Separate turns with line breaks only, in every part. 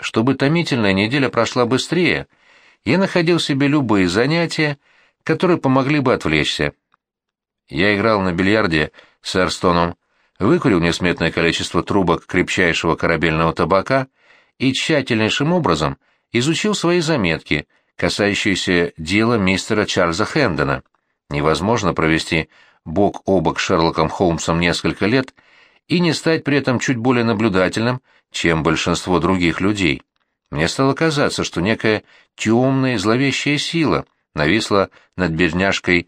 Чтобы томительная неделя прошла быстрее, я находил себе любые занятия, которые помогли бы отвлечься. Я играл на бильярде с Эрстоном, выкурил несметное количество трубок крепчайшего корабельного табака и тщательнейшим образом изучил свои заметки, касающиеся дела мистера Чарльза Хэндона. Невозможно провести бок о бок Шерлоком Холмсом несколько лет и не стать при этом чуть более наблюдательным, чем большинство других людей. Мне стало казаться, что некая темная и зловещая сила нависла над бедняжкой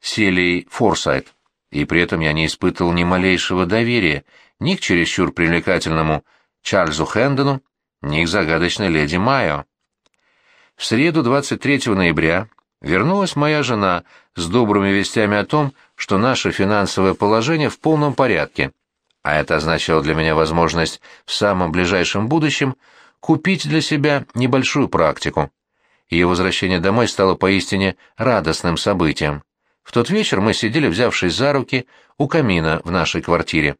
Селией Форсайт, и при этом я не испытывал ни малейшего доверия ни к чересчур привлекательному Чарльзу Хэндону, ни к загадочной леди Майо. В среду 23 ноября вернулась моя жена с добрыми вестями о том, что наше финансовое положение в полном порядке, а это означало для меня возможность в самом ближайшем будущем купить для себя небольшую практику. Ее возвращение домой стало поистине радостным событием. В тот вечер мы сидели, взявшись за руки, у камина в нашей квартире.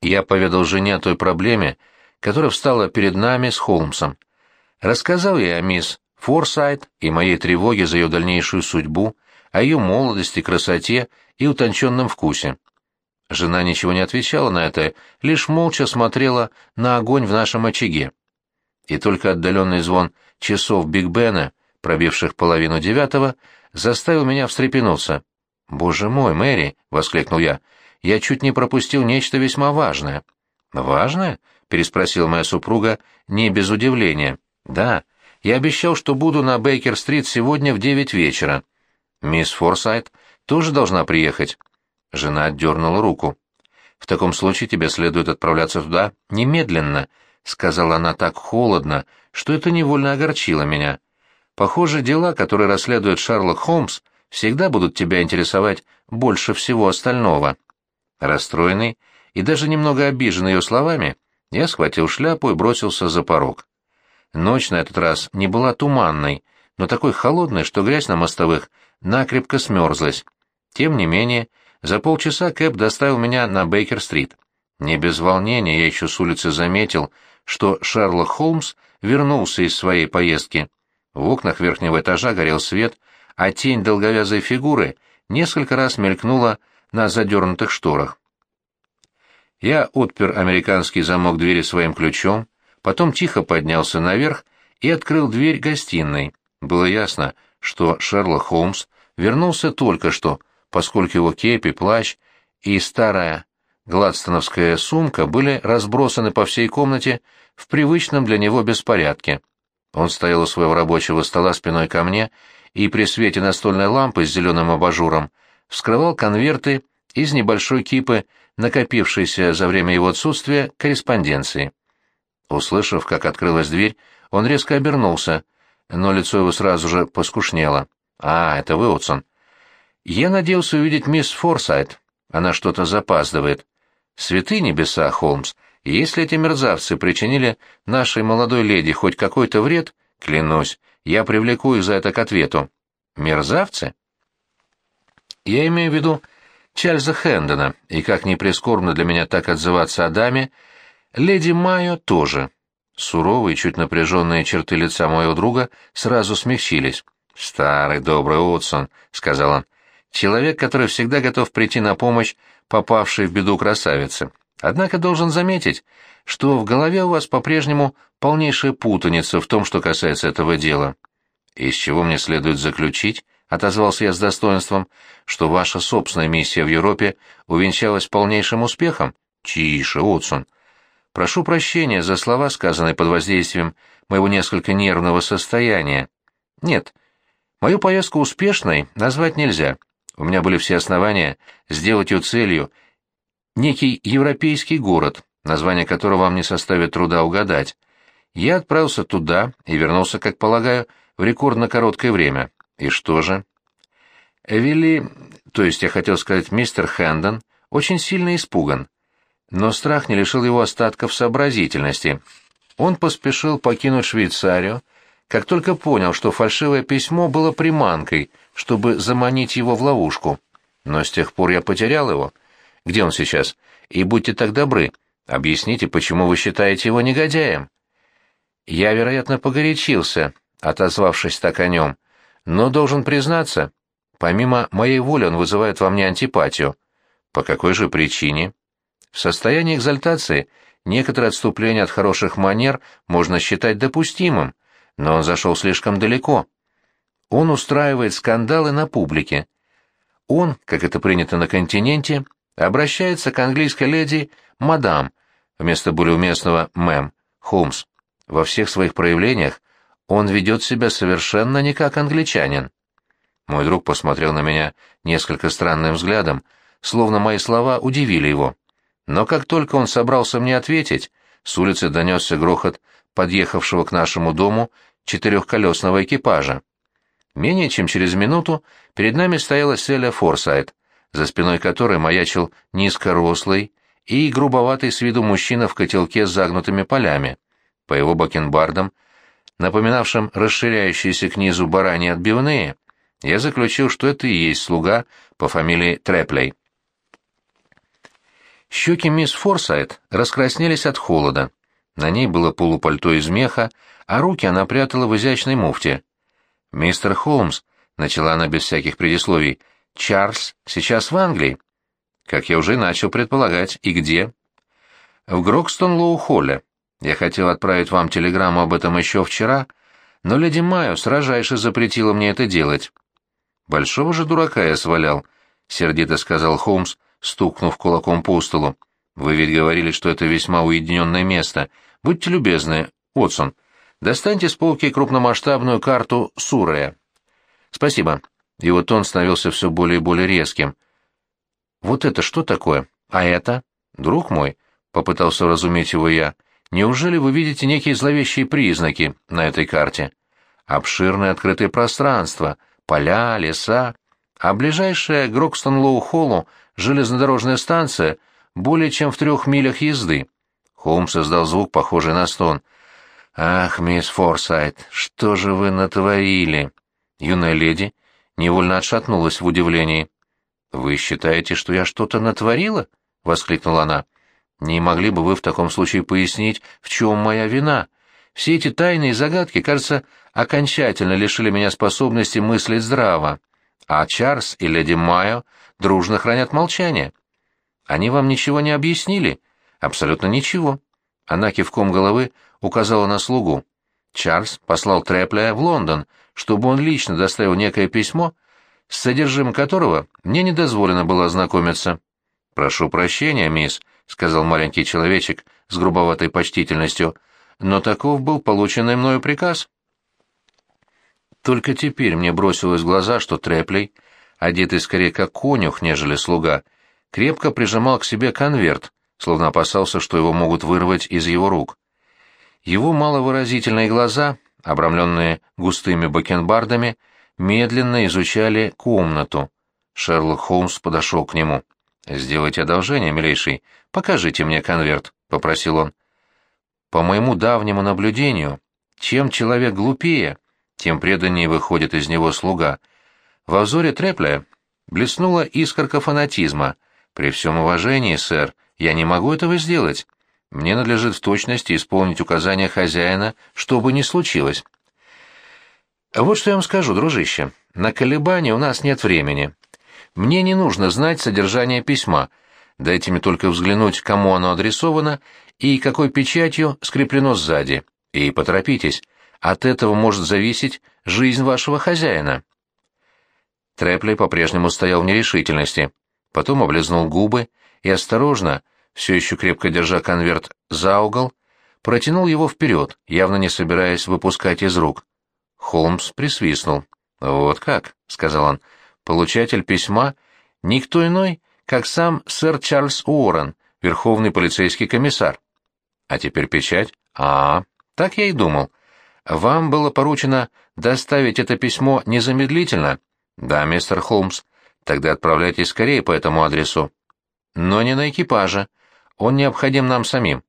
Я поведал жене о той проблеме, которая встала перед нами с Холмсом. Рассказал ей о мисс Форсайт и моей тревоге за ее дальнейшую судьбу, о ее молодости, красоте и утонченном вкусе. Жена ничего не отвечала на это, лишь молча смотрела на огонь в нашем очаге. И только отдаленный звон часов Биг Бена, пробивших половину девятого, заставил меня встрепенуться. «Боже мой, Мэри!» — воскликнул я. «Я чуть не пропустил нечто весьма важное». «Важное?» — переспросила моя супруга не без удивления. «Да, я обещал, что буду на Бейкер-стрит сегодня в девять вечера. Мисс Форсайт тоже должна приехать». Жена отдернула руку. «В таком случае тебе следует отправляться туда немедленно», — сказала она так холодно, что это невольно огорчило меня. «Похоже, дела, которые расследует Шерлок Холмс, всегда будут тебя интересовать больше всего остального». Расстроенный и даже немного обиженный ее словами, я схватил шляпу и бросился за порог. Ночь на этот раз не была туманной, но такой холодной, что грязь на мостовых накрепко смерзлась. Тем не менее, за полчаса Кэп доставил меня на Бейкер-стрит. Не без волнения я еще с улицы заметил, что Шерлок Холмс вернулся из своей поездки. В окнах верхнего этажа горел свет, а тень долговязой фигуры несколько раз мелькнула на задернутых шторах. Я отпер американский замок двери своим ключом, потом тихо поднялся наверх и открыл дверь гостиной. Было ясно, что Шерлок Холмс вернулся только что, поскольку его кепи, плащ и старая гладстоновская сумка были разбросаны по всей комнате в привычном для него беспорядке. Он стоял у своего рабочего стола спиной ко мне и при свете настольной лампы с зеленым абажуром вскрывал конверты из небольшой кипы, накопившейся за время его отсутствия корреспонденции. Услышав, как открылась дверь, он резко обернулся, но лицо его сразу же поскушнело. «А, это вы, Отсон». «Я надеялся увидеть мисс Форсайт. Она что-то запаздывает». «Святые небеса, Холмс, если эти мерзавцы причинили нашей молодой леди хоть какой-то вред, клянусь, я привлеку их за это к ответу». «Мерзавцы?» «Я имею в виду Чарльза Хэндона, и как ни прискорбно для меня так отзываться о даме, Леди Майо тоже. Суровые, чуть напряженные черты лица моего друга сразу смягчились. «Старый добрый Отсон», — сказал он, — «человек, который всегда готов прийти на помощь попавшей в беду красавице. Однако должен заметить, что в голове у вас по-прежнему полнейшая путаница в том, что касается этого дела. Из чего мне следует заключить, — отозвался я с достоинством, — что ваша собственная миссия в Европе увенчалась полнейшим успехом? Тише, Отсон. Прошу прощения за слова, сказанные под воздействием моего несколько нервного состояния. Нет, мою поездку успешной назвать нельзя. У меня были все основания сделать ее целью некий европейский город, название которого вам не составит труда угадать. Я отправился туда и вернулся, как полагаю, в рекордно короткое время. И что же? Вилли, то есть я хотел сказать мистер Хэндон, очень сильно испуган. Но страх не лишил его остатков сообразительности. Он поспешил покинуть Швейцарию, как только понял, что фальшивое письмо было приманкой, чтобы заманить его в ловушку. Но с тех пор я потерял его. Где он сейчас? И будьте так добры, объясните, почему вы считаете его негодяем. Я, вероятно, погорячился, отозвавшись так о нем, но должен признаться, помимо моей воли он вызывает во мне антипатию. По какой же причине? В состоянии экзальтации некоторое отступление от хороших манер можно считать допустимым, но он зашел слишком далеко. Он устраивает скандалы на публике. Он, как это принято на континенте, обращается к английской леди «мадам» вместо более уместного «мэм» Холмс. Во всех своих проявлениях он ведет себя совершенно не как англичанин. Мой друг посмотрел на меня несколько странным взглядом, словно мои слова удивили его. Но как только он собрался мне ответить, с улицы донесся грохот подъехавшего к нашему дому четырехколесного экипажа. Менее чем через минуту перед нами стояла Селия Форсайт, за спиной которой маячил низкорослый и грубоватый с виду мужчина в котелке с загнутыми полями. По его бакенбардам, напоминавшим расширяющиеся к низу бараньи отбивные, я заключил, что это и есть слуга по фамилии Треплей. Щеки мисс Форсайт раскраснелись от холода. На ней было полупальто из меха, а руки она прятала в изящной муфте. «Мистер Холмс», — начала она без всяких предисловий, — «Чарльз сейчас в Англии». «Как я уже начал предполагать. И где?» «В Грокстон-Лоу-Холле. Я хотел отправить вам телеграмму об этом еще вчера, но леди Майо сражайше запретила мне это делать». «Большого же дурака я свалял», — сердито сказал Холмс, стукнув кулаком по столу. «Вы ведь говорили, что это весьма уединенное место. Будьте любезны, Отсон, достаньте с полки крупномасштабную карту Сурея». «Спасибо». Его тон становился все более и более резким. «Вот это что такое? А это?» «Друг мой», — попытался разуметь его я, — «неужели вы видите некие зловещие признаки на этой карте? Обширное открытое пространство, поля, леса, а ближайшая к Грокстон-Лоу-Холлу железнодорожная станция более чем в трех милях езды. Холмс создал звук, похожий на стон. «Ах, мисс Форсайт, что же вы натворили?» Юная леди невольно отшатнулась в удивлении. «Вы считаете, что я что-то натворила?» — воскликнула она. «Не могли бы вы в таком случае пояснить, в чем моя вина? Все эти тайны и загадки, кажется, окончательно лишили меня способности мыслить здраво а Чарльз и леди Майо дружно хранят молчание. Они вам ничего не объяснили? Абсолютно ничего. Она кивком головы указала на слугу. Чарльз послал Трепля в Лондон, чтобы он лично доставил некое письмо, с содержимым которого мне не дозволено было ознакомиться. «Прошу прощения, мисс», — сказал маленький человечек с грубоватой почтительностью, — «но таков был полученный мною приказ». Только теперь мне бросилось в глаза, что Треплей, одетый скорее как конюх, нежели слуга, крепко прижимал к себе конверт, словно опасался, что его могут вырвать из его рук. Его маловыразительные глаза, обрамленные густыми бакенбардами, медленно изучали комнату. Шерлок Холмс подошел к нему. «Сделайте одолжение, милейший, покажите мне конверт», — попросил он. «По моему давнему наблюдению, чем человек глупее, тем преданнее выходит из него слуга. Во взоре Трепля блеснула искорка фанатизма. «При всем уважении, сэр, я не могу этого сделать. Мне надлежит в точности исполнить указания хозяина, что бы ни случилось». «Вот что я вам скажу, дружище. На колебания у нас нет времени. Мне не нужно знать содержание письма. Дайте мне только взглянуть, кому оно адресовано и какой печатью скреплено сзади. И поторопитесь. От этого может зависеть жизнь вашего хозяина. Треплей по-прежнему стоял в нерешительности, потом облизнул губы и осторожно, все еще крепко держа конверт за угол, протянул его вперед, явно не собираясь выпускать из рук. Холмс присвистнул. «Вот как», — сказал он, — «получатель письма — никто иной, как сам сэр Чарльз Уоррен, верховный полицейский комиссар». «А теперь печать?» «А, так я и думал. Вам было поручено доставить это письмо незамедлительно? Да, мистер Холмс. Тогда отправляйтесь скорее по этому адресу. Но не на экипаже. Он необходим нам самим.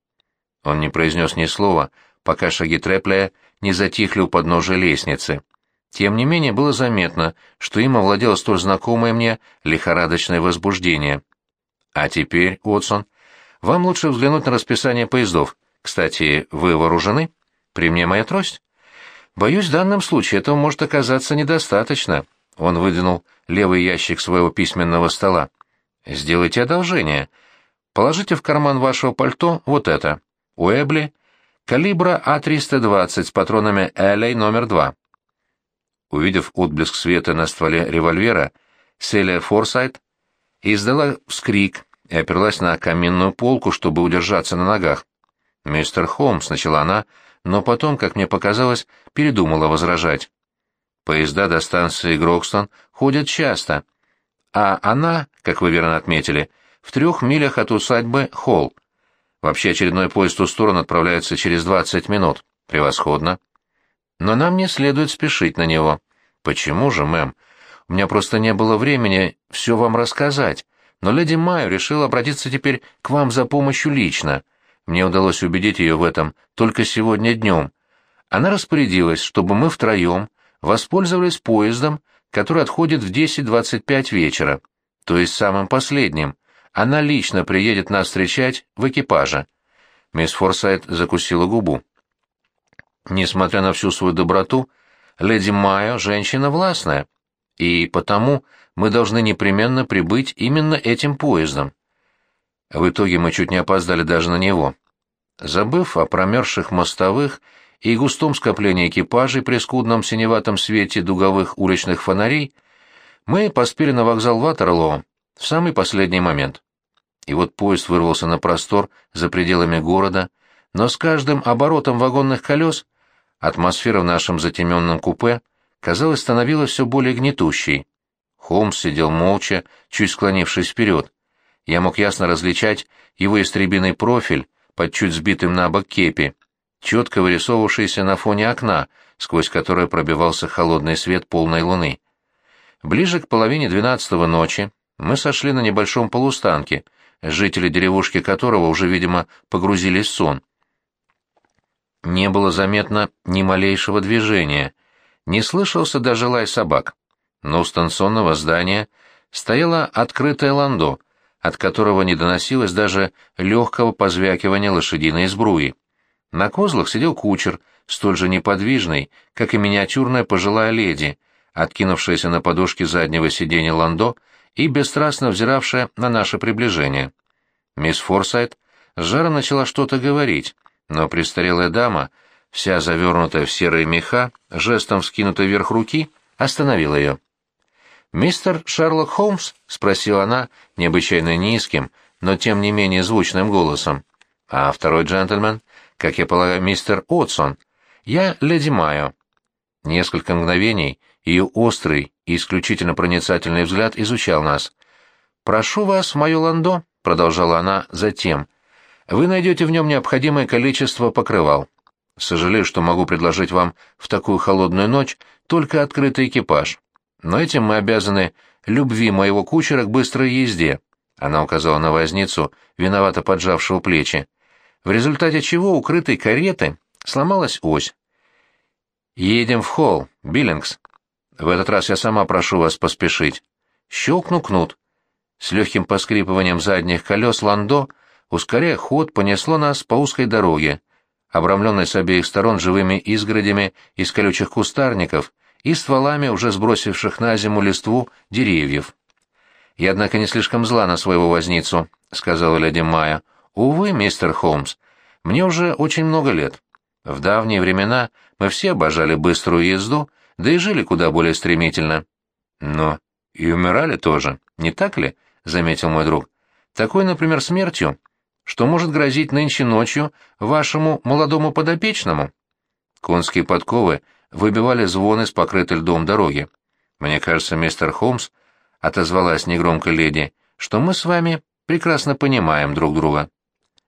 Он не произнес ни слова, пока шаги Трепля не затихли у подножия лестницы. Тем не менее было заметно, что им овладело столь знакомое мне лихорадочное возбуждение. А теперь, Уотсон, вам лучше взглянуть на расписание поездов. Кстати, вы вооружены? При мне моя трость? Боюсь, в данном случае этого может оказаться недостаточно. Он выдвинул левый ящик своего письменного стола. Сделайте одолжение. Положите в карман вашего пальто вот это. Уэбли, калибра А320 с патронами Элей номер два. Увидев отблеск света на стволе револьвера, Селия Форсайт издала вскрик и оперлась на каминную полку, чтобы удержаться на ногах. «Мистер Холмс», — начала она, но потом, как мне показалось, передумала возражать. Поезда до станции Грокстон ходят часто, а она, как вы верно отметили, в трех милях от усадьбы Холл. Вообще очередной поезд в ту сторону отправляется через двадцать минут. Превосходно. Но нам не следует спешить на него. Почему же, мэм? У меня просто не было времени все вам рассказать, но леди Майю решила обратиться теперь к вам за помощью лично. Мне удалось убедить ее в этом только сегодня днем. Она распорядилась, чтобы мы втроем воспользовались поездом, который отходит в 10.25 вечера, то есть самым последним. Она лично приедет нас встречать в экипаже. Мисс Форсайт закусила губу. Несмотря на всю свою доброту, леди Майо — женщина властная, и потому мы должны непременно прибыть именно этим поездом. В итоге мы чуть не опоздали даже на него. Забыв о промерзших мостовых и густом скоплении экипажей при скудном синеватом свете дуговых уличных фонарей, мы поспели на вокзал Ватерлоо в самый последний момент. И вот поезд вырвался на простор за пределами города, но с каждым оборотом вагонных колес атмосфера в нашем затемненном купе, казалось, становилась все более гнетущей. Холмс сидел молча, чуть склонившись вперед. Я мог ясно различать его истребиный профиль под чуть сбитым на бок кепи, четко вырисовывавшийся на фоне окна, сквозь которое пробивался холодный свет полной луны. Ближе к половине двенадцатого ночи мы сошли на небольшом полустанке, жители деревушки которого уже, видимо, погрузились в сон. Не было заметно ни малейшего движения, не слышался даже лай собак. Но у станционного здания стояло открытое ландо, от которого не доносилось даже легкого позвякивания лошадиной сбруи. На козлах сидел кучер, столь же неподвижный, как и миниатюрная пожилая леди, откинувшаяся на подушке заднего сиденья ландо и бесстрастно взиравшая на наше приближение. Мисс Форсайт с жаром начала что-то говорить, но престарелая дама, вся завернутая в серые меха, жестом вскинутой вверх руки, остановила ее. «Мистер Шерлок Холмс?» — спросила она необычайно низким, но тем не менее звучным голосом. «А второй джентльмен, как я полагаю, мистер Отсон. Я леди Майо». Несколько мгновений ее острый и исключительно проницательный взгляд изучал нас. «Прошу вас мое ландо», — продолжала она затем. «Вы найдете в нем необходимое количество покрывал. Сожалею, что могу предложить вам в такую холодную ночь только открытый экипаж. Но этим мы обязаны любви моего кучера к быстрой езде. Она указала на возницу, виновато поджавшего плечи. В результате чего укрытой кареты сломалась ось. «Едем в холл, Биллингс. В этот раз я сама прошу вас поспешить». Щелкну кнут. С легким поскрипыванием задних колес ландо, ускоряя ход, понесло нас по узкой дороге, обрамленной с обеих сторон живыми изгородями из колючих кустарников и стволами уже сбросивших на зиму листву деревьев. «Я, однако, не слишком зла на своего возницу», — сказала леди Майя. «Увы, мистер Холмс, мне уже очень много лет. В давние времена мы все обожали быструю езду, да и жили куда более стремительно. Но и умирали тоже, не так ли?» — заметил мой друг. «Такой, например, смертью, что может грозить нынче ночью вашему молодому подопечному?» Конские подковы выбивали звоны с покрытой льдом дороги. «Мне кажется, мистер Холмс», — отозвалась негромко леди, — «что мы с вами прекрасно понимаем друг друга».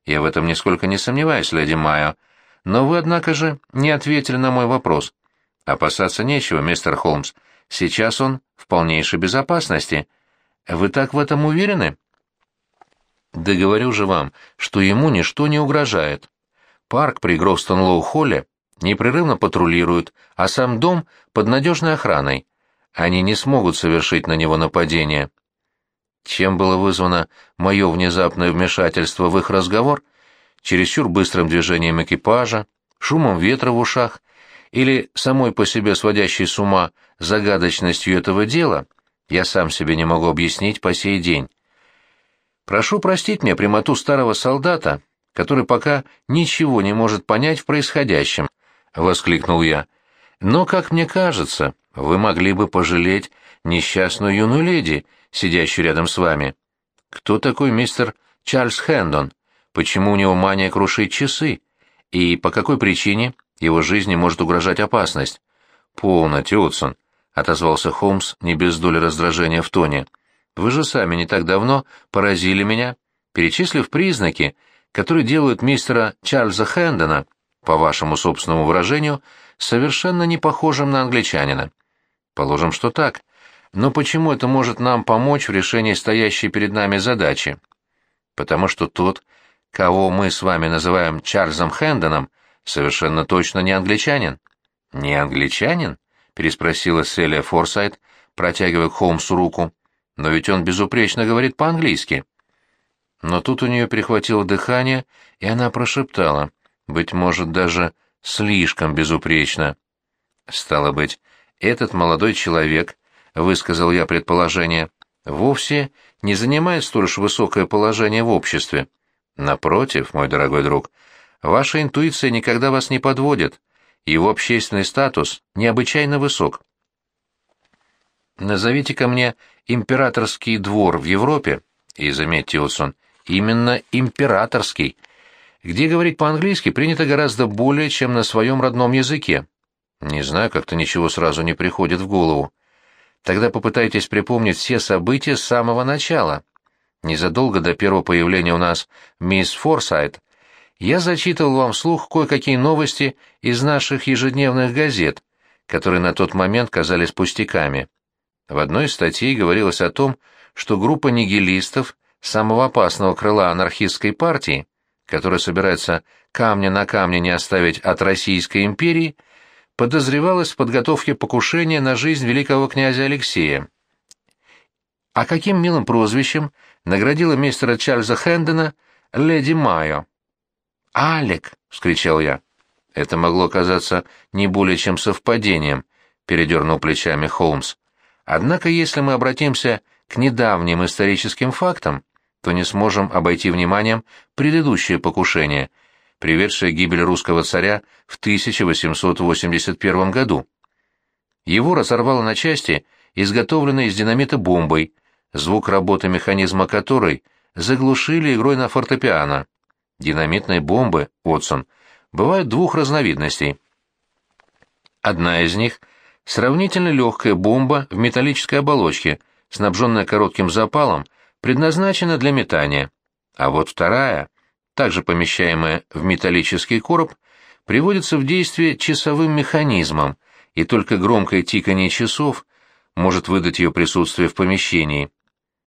«Я в этом нисколько не сомневаюсь, леди Майо. Но вы, однако же, не ответили на мой вопрос. Опасаться нечего, мистер Холмс. Сейчас он в полнейшей безопасности. Вы так в этом уверены?» «Да говорю же вам, что ему ничто не угрожает. Парк при Гроустон-Лоу-Холле непрерывно патрулируют, а сам дом под надежной охраной. Они не смогут совершить на него нападение. Чем было вызвано мое внезапное вмешательство в их разговор? Чересчур быстрым движением экипажа, шумом ветра в ушах или самой по себе сводящей с ума загадочностью этого дела, я сам себе не могу объяснить по сей день. Прошу простить мне прямоту старого солдата, который пока ничего не может понять в происходящем, — воскликнул я. Но, как мне кажется, вы могли бы пожалеть несчастную юную леди, сидящую рядом с вами. Кто такой мистер Чарльз Хэндон? Почему у него мания крушить часы? И по какой причине его жизни может угрожать опасность? Полно, Тиотсон, — отозвался Холмс не без доли раздражения в тоне. Вы же сами не так давно поразили меня, перечислив признаки, которые делают мистера Чарльза Хэндона, по вашему собственному выражению, совершенно не похожим на англичанина. Положим, что так. Но почему это может нам помочь в решении стоящей перед нами задачи? Потому что тот, кого мы с вами называем Чарльзом Хэндоном, совершенно точно не англичанин. Не англичанин? переспросила Селия Форсайт, протягивая Холмсу руку. Но ведь он безупречно говорит по-английски. Но тут у нее перехватило дыхание, и она прошептала, быть может, даже слишком безупречно. Стало быть, этот молодой человек, высказал я предположение, вовсе не занимает столь уж высокое положение в обществе. Напротив, мой дорогой друг, ваша интуиция никогда вас не подводит, его общественный статус необычайно высок. Назовите ко мне императорский двор в Европе, и, заметьте, Уотсон, именно императорский, где говорить по-английски принято гораздо более, чем на своем родном языке. Не знаю, как-то ничего сразу не приходит в голову. Тогда попытайтесь припомнить все события с самого начала. Незадолго до первого появления у нас мисс Форсайт я зачитывал вам вслух кое-какие новости из наших ежедневных газет, которые на тот момент казались пустяками. В одной из статей говорилось о том, что группа нигилистов самого опасного крыла анархистской партии, которая собирается камня на камне не оставить от Российской империи, подозревалась в подготовке покушения на жизнь великого князя Алексея. А каким милым прозвищем наградила мистера Чарльза Хэндона леди Майо? «Алек!» — вскричал я. Это могло казаться не более чем совпадением, — передернул плечами Холмс. Однако, если мы обратимся к недавним историческим фактам, то не сможем обойти вниманием предыдущее покушение, приведшее к гибели русского царя в 1881 году. Его разорвало на части изготовленной из динамита бомбой, звук работы механизма которой заглушили игрой на фортепиано. Динамитные бомбы, Уотсон, бывают двух разновидностей. Одна из них — Сравнительно легкая бомба в металлической оболочке, снабженная коротким запалом, предназначена для метания. А вот вторая, также помещаемая в металлический короб, приводится в действие часовым механизмом, и только громкое тиканье часов может выдать ее присутствие в помещении.